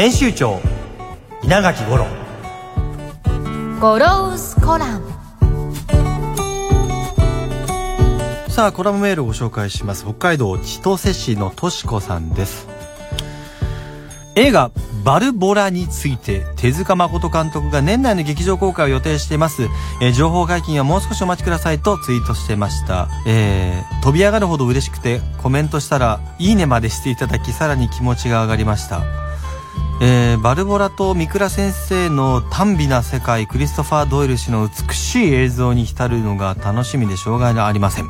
編集長稲垣五郎。ゴロウスコラム。さあコラムメールをご紹介します。北海道千歳市のとしこさんです。映画バルボラについて手塚誠監督が年内の劇場公開を予定しています、えー情報解禁はもう少しお待ちくださいとツイートしてました、えー飛び上がるほど嬉しくてコメントしたらいいねまでしていただきさらに気持ちが上がりましたえーバルボラと三倉先生の短美な世界クリストファー・ドイル氏の美しい映像に浸るのが楽しみでしょうがありません。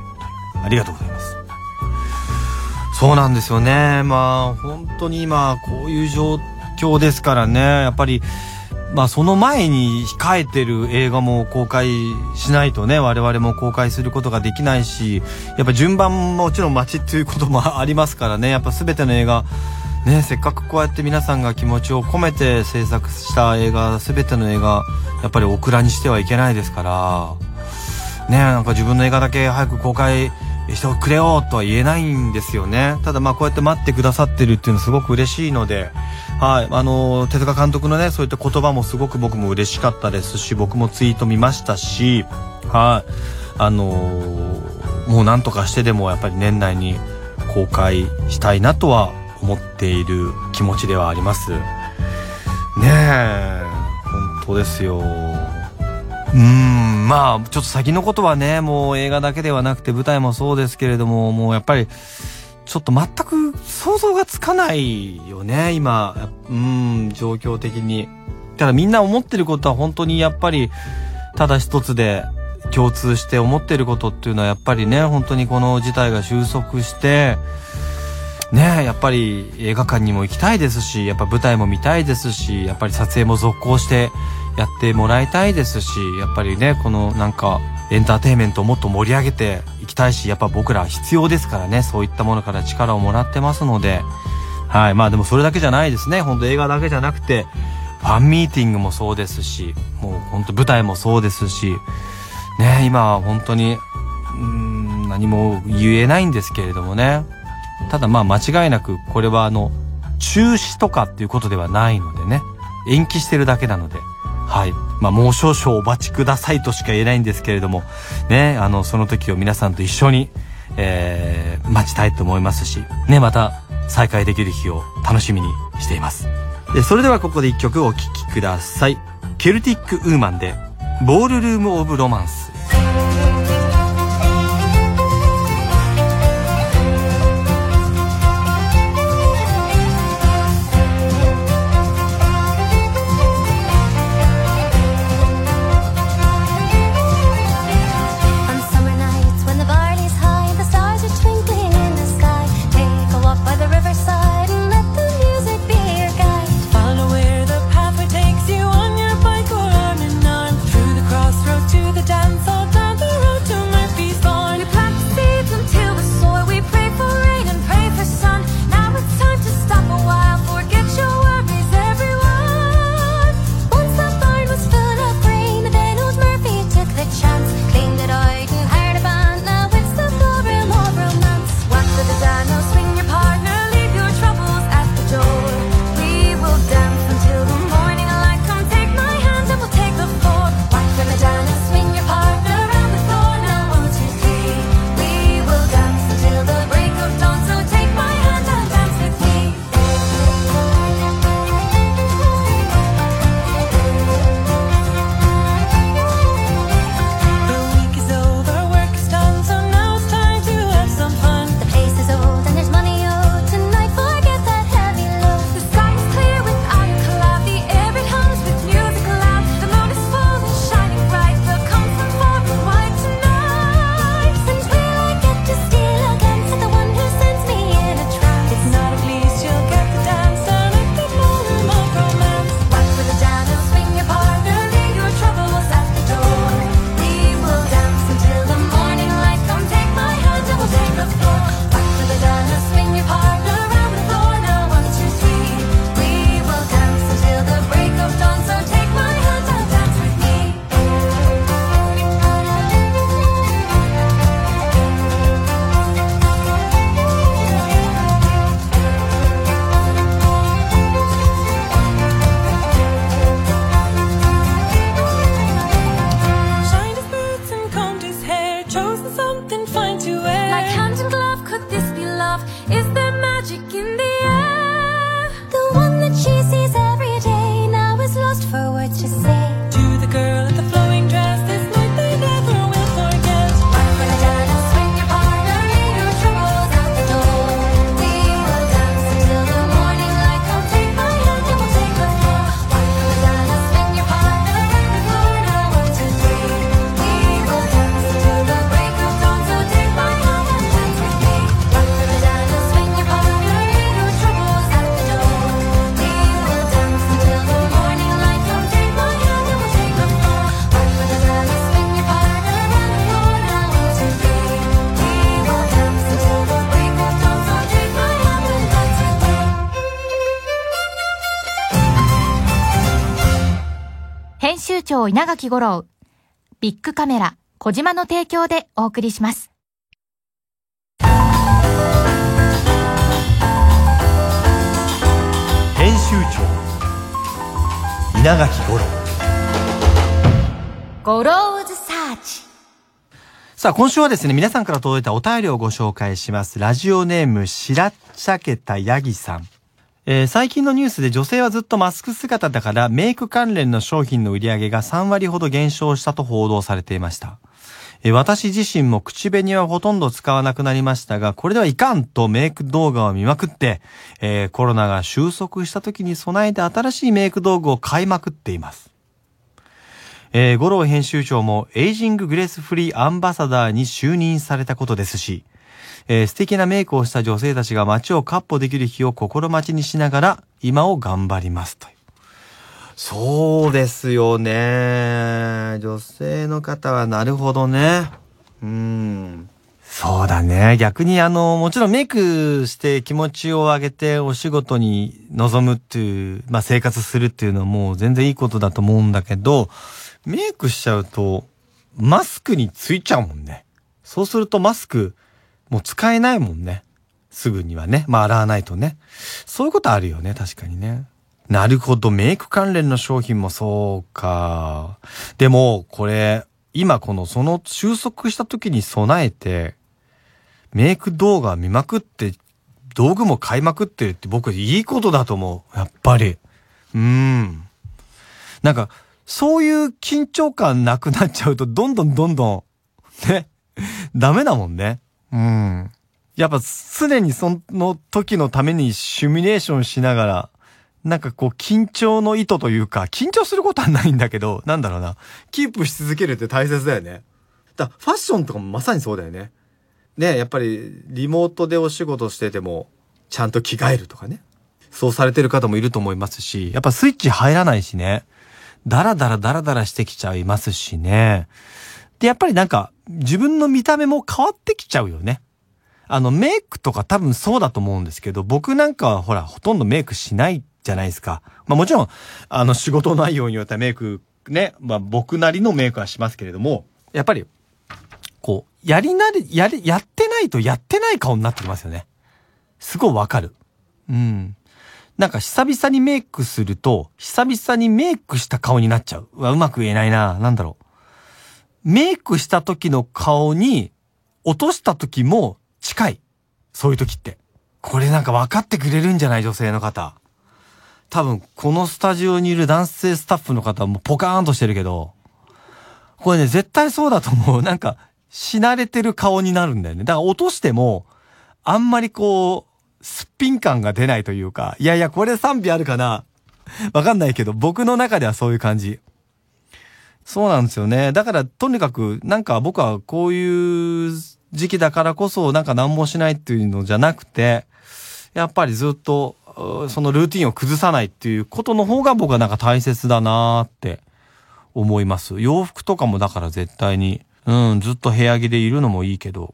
ありがとうございます。そうなんですよね。まあ本当に今こういう状況ですからね。やっぱりまあその前に控えてる映画も公開しないとね我々も公開することができないしやっぱ順番ももちろん待ちっていうこともありますからね。やっぱ全ての映画ねせっかくこうやって皆さんが気持ちを込めて制作した映画全ての映画やっぱりオクラにしてはいけないですからねなんか自分の映画だけ早く公開してくれよとは言えないんですよね。ただまあこうやって待ってくださってるっていうのはすごく嬉しいのではいあの手塚監督のねそういった言葉もすごく僕も嬉しかったですし僕もツイート見ましたしはいあのもうなんとかしてでもやっぱり年内に公開したいなとは思っている気持ちではあります。ねえ。本当ですよ。うん。まあちょっと先のことはねもう映画だけではなくて舞台もそうですけれどももうやっぱりちょっと全く想像がつかないよね今。うん。状況的に。ただみんな思ってることは本当にやっぱりただ一つで共通して思ってることっていうのはやっぱりね本当にこの事態が収束してねやっぱり映画館にも行きたいですしやっぱ舞台も見たいですしやっぱり撮影も続行してやってもらいたいですしやっぱりねこのなんかエンターテインメントをもっと盛り上げていきたいしやっぱ僕ら必要ですからねそういったものから力をもらってますのではいまあでもそれだけじゃないですね。本当映画だけじゃなくてファンミーティングもそうですしもう本当舞台もそうですしね今は本当にうん何も言えないんですけれどもね。ただまあ間違いなくこれはあの中止とかっていうことではないのでね。延期してるだけなので。はい。まあもう少々お待ちくださいとしか言えないんですけれども。ねあのその時を皆さんと一緒に、えー待ちたいと思いますし。ねまた再会できる日を楽しみにしています。でそれではここで一曲お聴きください。ケルティック・ウーマンで「ボールルーム・オブ・ロマンス」集長稲垣吾郎、ビッグカメラ小島の提供でお送りします。編集長稲垣五郎ゴローズサーチ。さあ、今週はですね、皆さんから届いたお便りをご紹介します。ラジオネーム、しらっちゃけたヤギさん。えー最近のニュースで女性はずっとマスク姿だからメイク関連の商品の売り上げが3割ほど減少したと報道されていました。えー私自身も口紅はほとんど使わなくなりましたが、これではいかんとメイク動画を見まくって、えーコロナが収束した時に備えて新しいメイク道具を買いまくっています。えー、吾郎編集長も Aging Gracefully アンバサダーに就任されたことですし、えー素敵なメイクをした女性たちが街を闊歩できる日を心待ちにしながら今を頑張りますという。そうですよね。女性の方はなるほどね。うん。そうだね。逆にあの、もちろんメイクして気持ちを上げてお仕事に臨むっていう、まあ生活するっていうのはもう全然いいことだと思うんだけど、メイクしちゃうと、マスクについちゃうもんね。そうするとマスク、もう使えないもんね。すぐにはね。まあ洗わないとね。そういうことあるよね、確かにね。なるほど、メイク関連の商品もそうか。でも、これ、今このその収束した時に備えて、メイク動画見まくって、道具も買いまくってるって僕いいことだと思う。やっぱり。うん。なんか、そういう緊張感なくなっちゃうと、どんどんどんどん、ね、ダメだもんね。うん。やっぱ常にその時のためにシミュレーションしながら、なんかこう緊張の意図というか、緊張することはないんだけど、なんだろうな。キープし続けるって大切だよね。だからファッションとかもまさにそうだよね。ね、やっぱりリモートでお仕事してても、ちゃんと着替えるとかね。そうされてる方もいると思いますし、やっぱスイッチ入らないしね。ダラダラダラダラしてきちゃいますしね。で、やっぱりなんか、自分の見た目も変わってきちゃうよね。あの、メイクとか多分そうだと思うんですけど、僕なんかはほら、ほとんどメイクしないじゃないですか。まあもちろん、あの、仕事内容によってはメイク、ね、まあ僕なりのメイクはしますけれども、やっぱり、こう、やりなり、やり、やってないとやってない顔になってきますよね。すごいわかる。うん。なんか久々にメイクすると、久々にメイクした顔になっちゃう。うわ、うまく言えないな。なんだろう。メイクした時の顔に、落とした時も近い。そういう時って。これなんか分かってくれるんじゃない女性の方。多分、このスタジオにいる男性スタッフの方もポカーンとしてるけど、これね、絶対そうだと思う。なんか、し慣れてる顔になるんだよね。だから落としても、あんまりこう、すっぴん感が出ないというか、いやいや、これ賛否あるかなわかんないけど、僕の中ではそういう感じ。そうなんですよね。だから、とにかく、なんか僕はこういう時期だからこそ、なんか何もしないっていうのじゃなくて、やっぱりずっと、そのルーティンを崩さないっていうことの方が僕はなんか大切だなーって思います。洋服とかもだから絶対に、うん、ずっと部屋着でいるのもいいけど、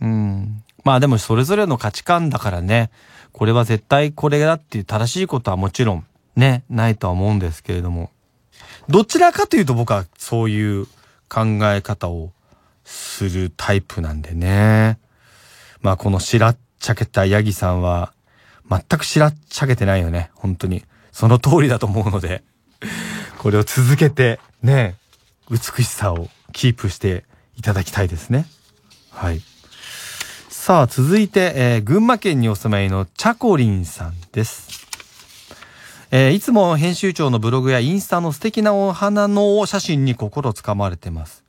うん。まあでもそれぞれの価値観だからね、これは絶対これだっていう正しいことはもちろんね、ないとは思うんですけれども。どちらかというと僕はそういう考え方をするタイプなんでね。まあこのしらっちゃけたヤギさんは全くしらっちゃけてないよね。本当に。その通りだと思うので、これを続けてね、美しさをキープしていただきたいですね。はい。さあ、続いて、えー群馬県にお住まいのチャコリンさんです。えーいつも編集長のブログやインスタの素敵なお花の写真に心つかまれてます。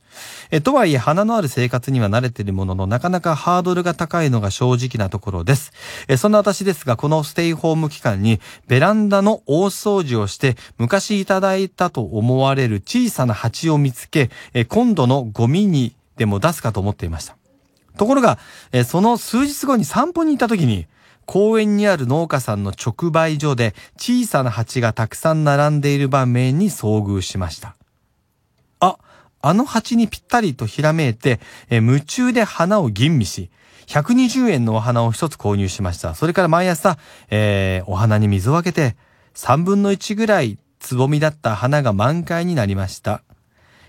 えとはいえ、花のある生活には慣れているものの、なかなかハードルが高いのが正直なところです。えそんな私ですが、このステイホーム期間に、ベランダの大掃除をして、昔いただいたと思われる小さな蜂を見つけ、え今度のゴミにでも出すかと思っていました。ところが、えその数日後に散歩に行った時に、公園にある農家さんの直売所で小さな蜂がたくさん並んでいる場面に遭遇しました。あ、あの蜂にぴったりとひらめいて、え夢中で花を吟味し、120円のお花を一つ購入しました。それから毎朝、えーお花に水をあげて、3分の1ぐらいつぼみだった花が満開になりました。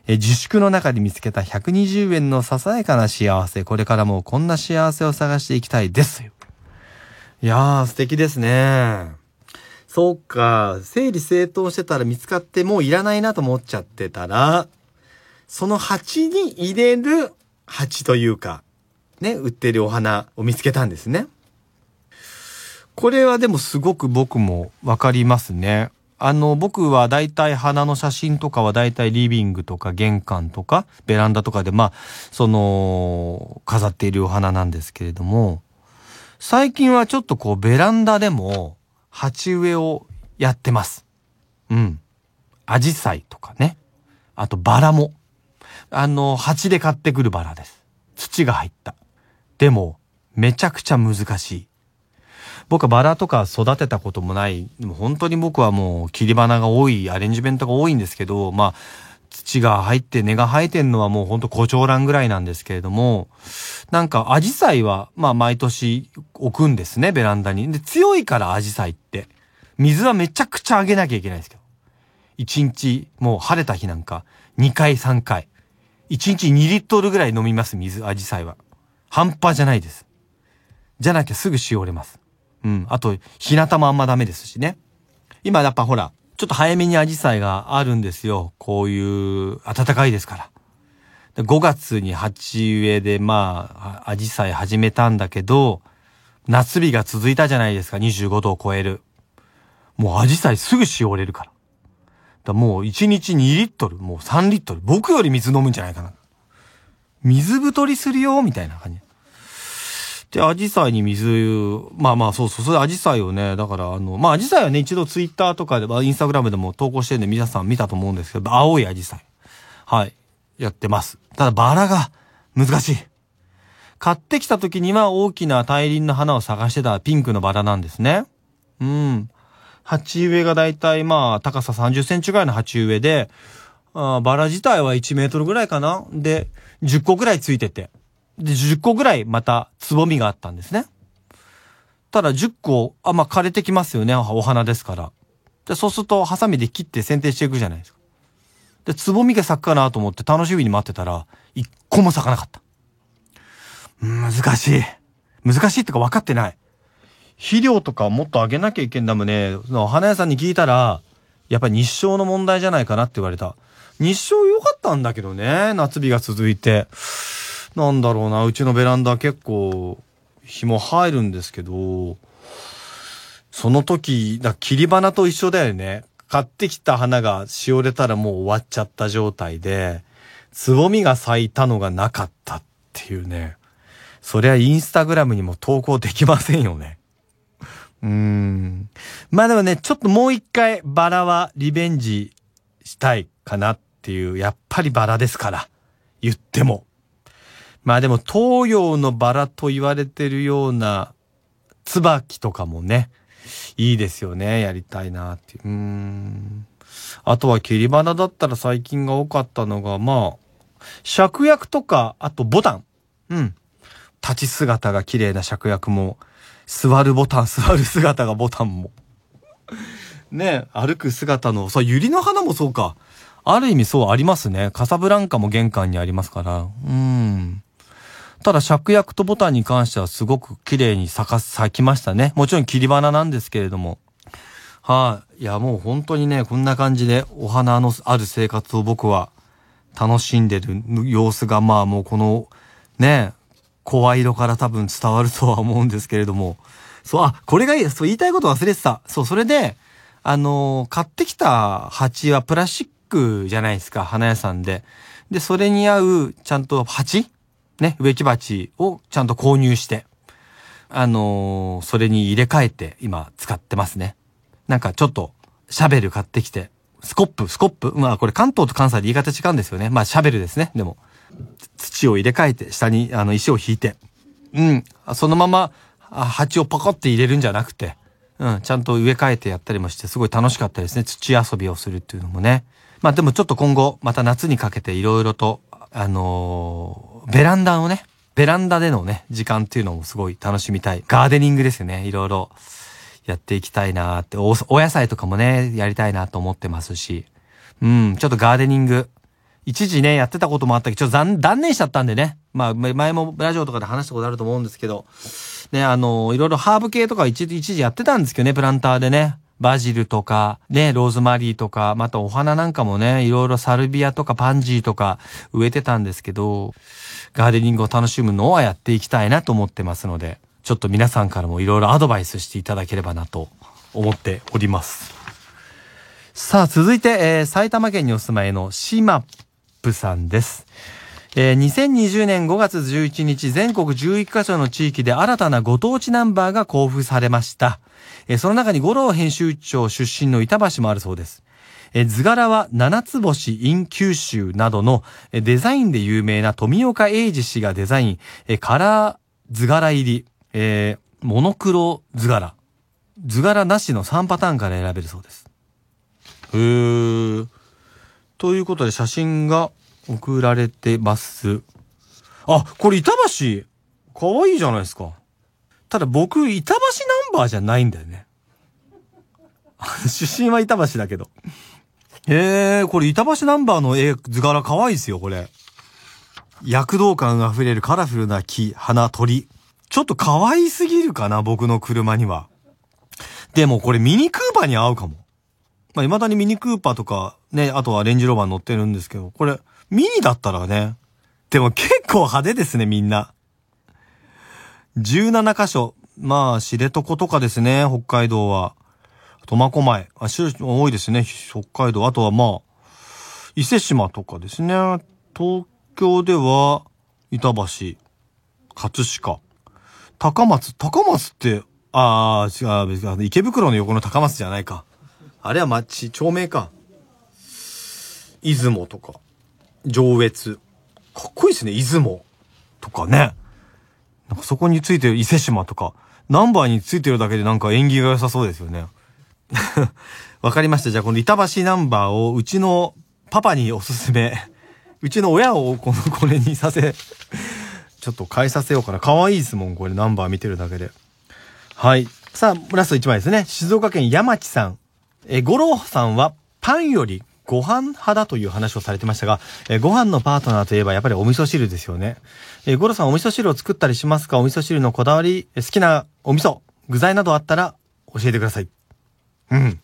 え自粛の中で見つけた120円のささやかな幸せ。これからもこんな幸せを探していきたいです。いやー、素敵ですね。そうか、整理整頓してたら見つかってもういらないなと思っちゃってたら、その鉢に入れる鉢というか、ね、売ってるお花を見つけたんですね。これはでもすごく僕もわかりますね。あの、僕は大体花の写真とかは大体リビングとか玄関とかベランダとかでまあ、その、飾っているお花なんですけれども、最近はちょっとこうベランダでも鉢植えをやってます。うん。アジサイとかね。あとバラも。あの、鉢で買ってくるバラです。土が入った。でも、めちゃくちゃ難しい。僕はバラとか育てたこともない。でも本当に僕はもう切り花が多い、アレンジメントが多いんですけど、まあ、土が入って根が生えてんのはもうほんと胡蝶蘭ぐらいなんですけれども、なんかアジサイは、まあ毎年置くんですね、ベランダに。で、強いからアジサイって。水はめちゃくちゃあげなきゃいけないですけど。1日、もう晴れた日なんか、2回3回。1日2リットルぐらい飲みます、水、アジサイは。半端じゃないです。じゃなきゃすぐしおれます。うん。あと、日向もあんまダメですしね。今やっぱほら、ちょっと早めにアジサイがあるんですよ。こういう、暖かいですから。5月に鉢植えで、まあ、アジサイ始めたんだけど、夏日が続いたじゃないですか。25度を超える。もうアジサイすぐしおれるから。だからもう1日2リットル、もう3リットル。僕より水飲むんじゃないかな。水太りするよ、みたいな感じ。で、アジサイに水、まあまあそうそう、それアジサイをね、だからあの、まあアジサイはね、一度ツイッターとかで、まあインスタグラムでも投稿してるんで皆さん見たと思うんですけど、青いアジサイ。はい。やってます。ただバラが難しい。買ってきた時には大きな大輪の花を探してたピンクのバラなんですね。うん。鉢植えがだいたいまあ高さ30センチぐらいの鉢植えで、あバラ自体は1メートルぐらいかなで、10個ぐらいついてて。で、10個ぐらいまたつぼみがあったんですね。ただ10個、あ、まあ枯れてきますよね。お花ですから。で、そうするとハサミで切って剪定していくじゃないですか。で、つぼみが咲くかなと思って楽しみに待ってたら、一個も咲かなかった。難しい。難しいってか分かってない。肥料とかもっとあげなきゃいけんだもんね。その花屋さんに聞いたら、やっぱり日照の問題じゃないかなって言われた。日照良かったんだけどね。夏日が続いて。なんだろうな。うちのベランダ結構、日も入るんですけど、その時、だ切り花と一緒だよね。買ってきた花がしおれたらもう終わっちゃった状態で、つぼみが咲いたのがなかったっていうね。そりゃインスタグラムにも投稿できませんよね。うーん。まあでもね、ちょっともう一回バラはリベンジしたいかなっていう、やっぱりバラですから。言っても。まあでも東洋のバラと言われてるような椿とかもね、いいですよね。やりたいなっていう。うん。あとは切り花だったら最近が多かったのが、まあ、芍薬とか、あとボタン。うん。立ち姿が綺麗な芍薬も、座るボタン、座る姿がボタンも。ね歩く姿の、そう、百合の花もそうか。ある意味そうありますね。カサブランカも玄関にありますから。うん。ただ、芍薬とボタンに関してはすごく綺麗に咲か、咲きましたね。もちろん切り花なんですけれども。はい、いや、もう本当にね、こんな感じでお花のある生活を僕は楽しんでる様子が、まあもうこの、ね、声色から多分伝わるとは思うんですけれども。そう、あ、これがいい。そう、言いたいこと忘れてた。そう、それで、あのー買ってきた鉢はプラスチックじゃないですか、花屋さんで。で、それに合う、ちゃんと鉢ね、植木鉢をちゃんと購入して、あのーそれに入れ替えて今使ってますね。なんかちょっと、シャベル買ってきて、スコップ、スコップ？まあこれ関東と関西で言い方違うんですよね。まあシャベルですね。でも、土を入れ替えて、下にあの石を引いて、うん、そのまま鉢をポコって入れるんじゃなくて、うん、ちゃんと植え替えてやったりもして、すごい楽しかったですね。土遊びをするっていうのもね。まあでもちょっと今後、また夏にかけていろいろと、あのーベランダのね、ベランダでのね、時間っていうのもすごい楽しみたい。ガーデニングですよね。いろいろやっていきたいなって、お、お野菜とかもね、やりたいなと思ってますし、うん、ちょっとガーデニング、一時ね、やってたこともあったけど、ちょっと断念しちゃったんでね。まあ、前前もラジオとかで話したことあると思うんですけど、ね、あの、いろいろハーブ系とか一時一時やってたんですけどね、プランターでね。バジルとか、ね、ローズマリーとか、またお花なんかもね、いろいろサルビアとかパンジーとか植えてたんですけど、ガーデニングを楽しむのはやっていきたいなと思ってますので、ちょっと皆さんからもいろいろアドバイスしていただければなと思っております。さあ、続いて、えー埼玉県にお住まいのシマップさんです。えー2020年5月11日、全国11カ所の地域で新たなご当地ナンバーが交付されました。えその中に五郎編集長出身の板橋もあるそうです。え図柄は七つ星 in 九州などのえデザインで有名な富岡英二氏がデザイン、えカラー図柄入り、えーモノクロ図柄。図柄なしの3パターンから選べるそうです。へー。ということで写真が送られてます。あ、これ板橋、かわいいじゃないですか。ただ僕、板橋ナンバーじゃないんだよね。出身は板橋だけど。へえ、これ板橋ナンバーの絵、図柄かわいいですよ、これ。躍動感あふれるカラフルな木、花、鳥。ちょっと可愛すぎるかな、僕の車には。でもこれミニクーパーに合うかも。まあ、未だにミニクーパーとか、ね、あとはレンジローバー乗ってるんですけど、これ、ミニだったらね。でも結構派手ですね、みんな。17箇所。まあ、知床とかですね、北海道は。苫小牧。あ、し多いですね、北海道。あとはまあ、伊勢島とかですね。東京では、板橋、葛飾、高松。高松って、ああ、違う別に、池袋の横の高松じゃないか。あれは町、町名か。出雲とか、上越。かっこいいですね、出雲。とかね。なんかそこについてる伊勢島とか、ナンバーについてるだけでなんか縁起が良さそうですよね。わかりました。じゃあこの板橋ナンバーをうちのパパにおすすめ。うちの親をこの、これにさせ、ちょっと変えさせようかな。可愛いですもん、これナンバー見てるだけで。はい。さあ、ラスト1枚ですね。静岡県山地さん。え、五郎さんはパンよりご飯派だという話をされてましたが、えーご飯のパートナーといえばやっぱりお味噌汁ですよね。えー、五郎さんお味噌汁を作ったりしますか？お味噌汁のこだわり、好きなお味噌、具材などあったら教えてください。うん。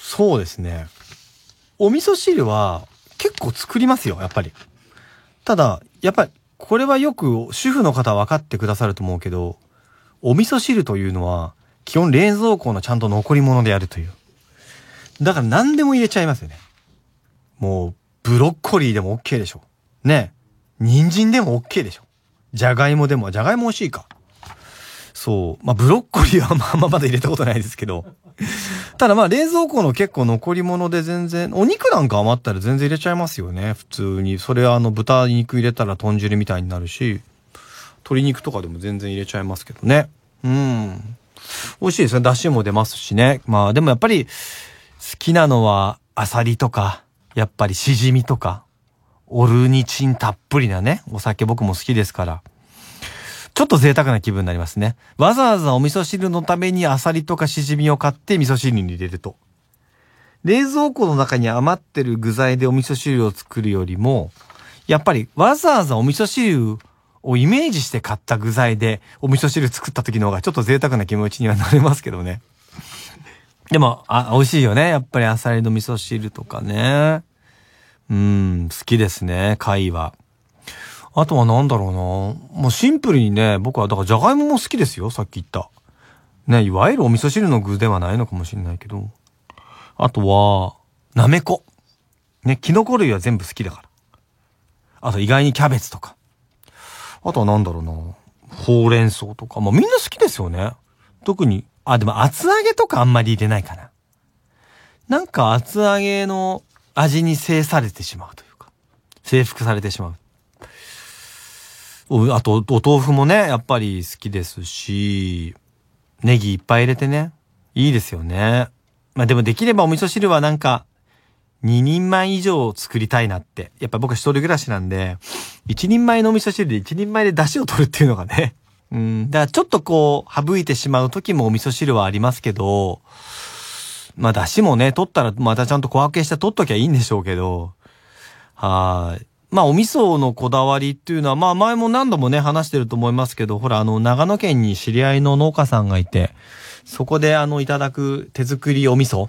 そうですね。お味噌汁は結構作りますよ、やっぱり。ただ、やっぱり、これはよく主婦の方は分かってくださると思うけど、お味噌汁というのは、基本冷蔵庫のちゃんと残り物でやるという。だから何でも入れちゃいますよね。もう、ブロッコリーでも OK でしょ。ね。人参でも OK でしょ。じゃがいもでも、じゃがいも美味しいか。そう。まあ、ブロッコリーはまあまあまだ入れたことないですけど。ただまあ、冷蔵庫の結構残り物で全然、お肉なんか余ったら全然入れちゃいますよね。普通に。それはあの、豚肉入れたら豚汁みたいになるし、鶏肉とかでも全然入れちゃいますけどね。うん。美味しいですね。出汁も出ますしね。まあ、でもやっぱり、好きなのは、アサリとか、やっぱりシジミとか、オルニチンたっぷりなね、お酒僕も好きですから。ちょっと贅沢な気分になりますね。わざわざお味噌汁のためにアサリとかシジミを買って味噌汁に入れると。冷蔵庫の中に余ってる具材でお味噌汁を作るよりも、やっぱりわざわざお味噌汁をイメージして買った具材でお味噌汁作った時の方がちょっと贅沢な気持ちにはなれますけどね。でも、あ、美味しいよね。やっぱりアサリの味噌汁とかね。うん、好きですね、貝は。あとはなんだろうな。もうシンプルにね、僕はだからじゃがいもも好きですよ、さっき言った。ね、いわゆるお味噌汁の具ではないのかもしれないけど。あとは、なめこ。ね、キノコ類は全部好きだから。あと意外にキャベツとか。あとはなんだろうな。ほうれん草とか。まあみんな好きですよね。特に、あ、でも厚揚げとかあんまり入れないかな。なんか厚揚げの味に制されてしまうというか。征服されてしまう。あと、お豆腐もね、やっぱり好きですし、ネギいっぱい入れてね。いいですよね。まあでもできればお味噌汁はなんか、2人前以上作りたいなって。やっぱ僕一人暮らしなんで、1人前のお味噌汁で1人前で出汁を取るっていうのがね、うん。だからちょっとこう、省いてしまう時もお味噌汁はありますけど、まあ、出汁もね、取ったらまたちゃんと小分けして取っときゃいいんでしょうけど、はい。まあ、お味噌のこだわりっていうのは、まあ、前も何度もね、話してると思いますけど、ほら、あの、長野県に知り合いの農家さんがいて、そこであの、いただく手作りお味噌、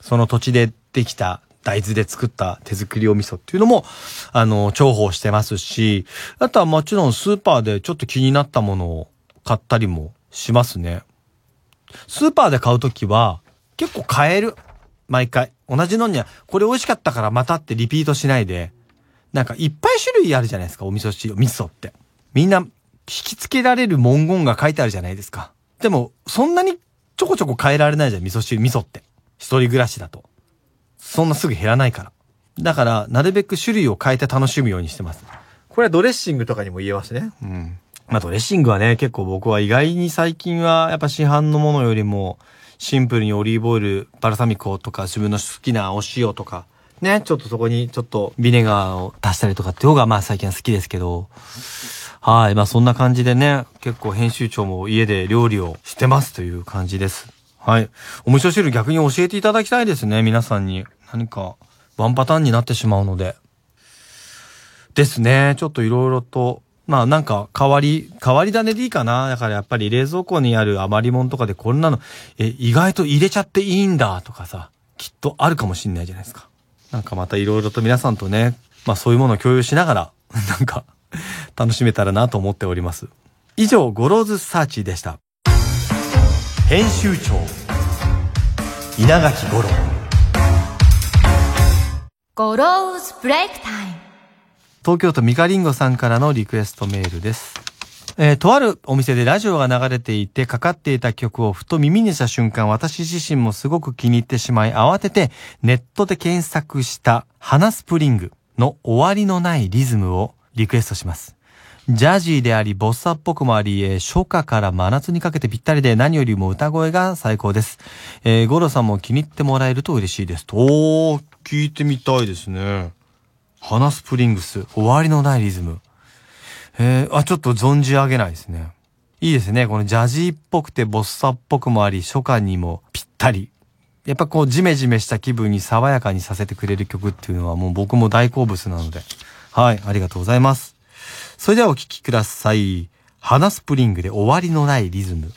その土地でできた大豆で作った手作りお味噌っていうのも、あの、重宝してますし、あとはもちろんスーパーでちょっと気になったものを買ったりもしますね。スーパーで買うときは、結構買える。毎回。同じのには、これ美味しかったからまたってリピートしないで、なんかいっぱい種類あるじゃないですか、お味噌汁、味噌って。みんな、引き付けられる文言が書いてあるじゃないですか。でも、そんなにちょこちょこ変えられないじゃん、味噌汁、味噌って。一人暮らしだと。そんなすぐ減らないから。だから、なるべく種類を変えて楽しむようにしてます。これはドレッシングとかにも言えますね。うん。まあドレッシングはね、結構僕は意外に最近はやっぱ市販のものよりも、シンプルにオリーブオイル、バルサミコとか自分の好きなお塩とか、ね、ちょっとそこにちょっとビネガーを足したりとかっていう方がまあ最近は好きですけど、はい。まあそんな感じでね、結構編集長も家で料理をしてますという感じです。はい。お味噌汁逆に教えていただきたいですね、皆さんに。何か、ワンパターンになってしまうので。ですね。ちょっといろいろと、まあなんか変わり、変わり種でいいかな。だからやっぱり冷蔵庫にある余り物とかでこんなの、え、意外と入れちゃっていいんだとかさ、きっとあるかもしんないじゃないですか。なんかまたいろいろと皆さんとね、まあそういうものを共有しながら、なんか、楽しめたらなと思っております。以上、ゴローズサーチでした。編集長稲垣吾郎ゴローズブレイクタイム。東京都ミカリンゴさんからのリクエストメールです。えーとあるお店でラジオが流れていてかかっていた曲をふと耳にした瞬間私自身もすごく気に入ってしまい慌ててネットで検索した花スプリングの終わりのないリズムをリクエストします。ジャージーであり、ボッサっぽくもあり、えー初夏から真夏にかけてぴったりで何よりも歌声が最高です。えーゴロさんも気に入ってもらえると嬉しいです。おー、聞いてみたいですね。花スプリングス、終わりのないリズム。えー、あ、ちょっと存じ上げないですね。いいですね。このジャジーっぽくてボッサっぽくもあり、初夏にもぴったり。やっぱこうジメジメした気分に爽やかにさせてくれる曲っていうのはもう僕も大好物なので。はい、ありがとうございます。それではお聴きください。花スプリングで終わりのないリズム。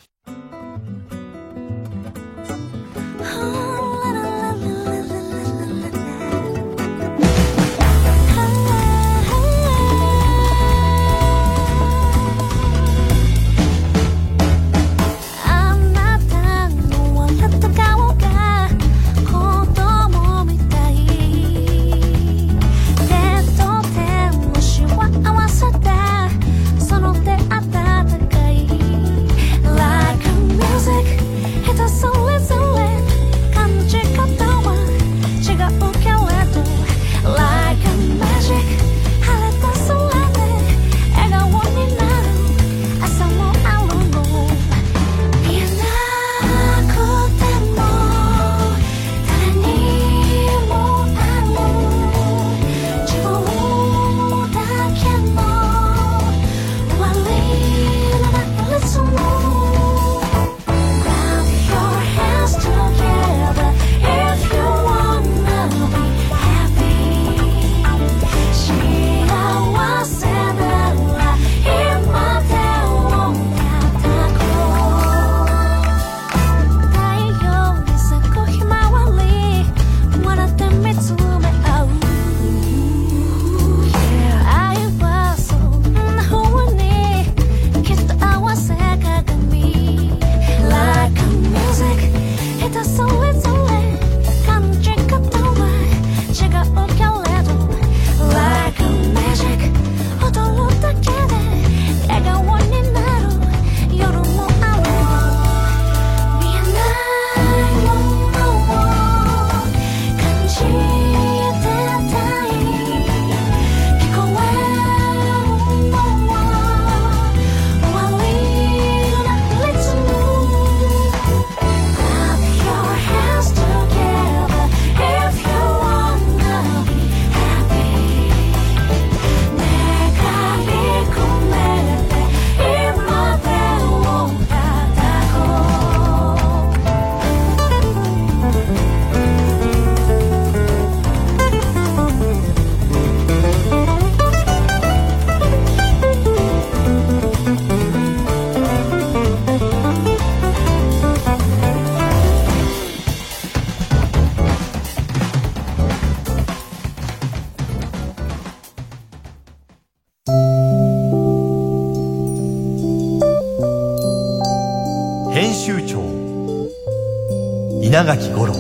稲垣吾郎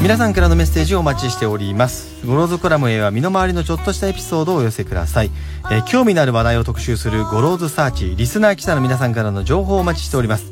皆さんからのメッセージをお待ちしております。ゴローズコラムへは身の回りのちょっとしたエピソードをお寄せください、えー興味のある話題を特集するゴローズサーチリスナー記者の皆さんからの情報をお待ちしております。